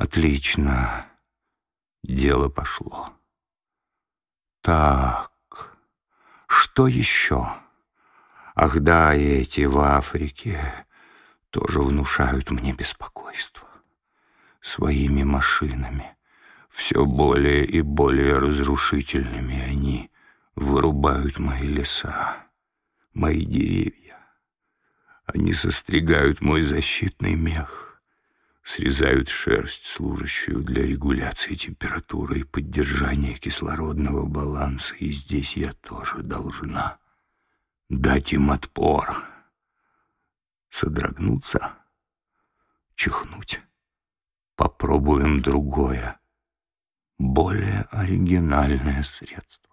Отлично. Дело пошло. Так, что еще? Ах да, эти в Африке тоже внушают мне беспокойство. Своими машинами, все более и более разрушительными они вырубают мои леса, мои деревья. Они состригают мой защитный мех, срезают шерсть, служащую для регуляции температуры и поддержания кислородного баланса, и здесь я тоже должна дать им отпор, содрогнуться, чихнуть. Попробуем другое, более оригинальное средство.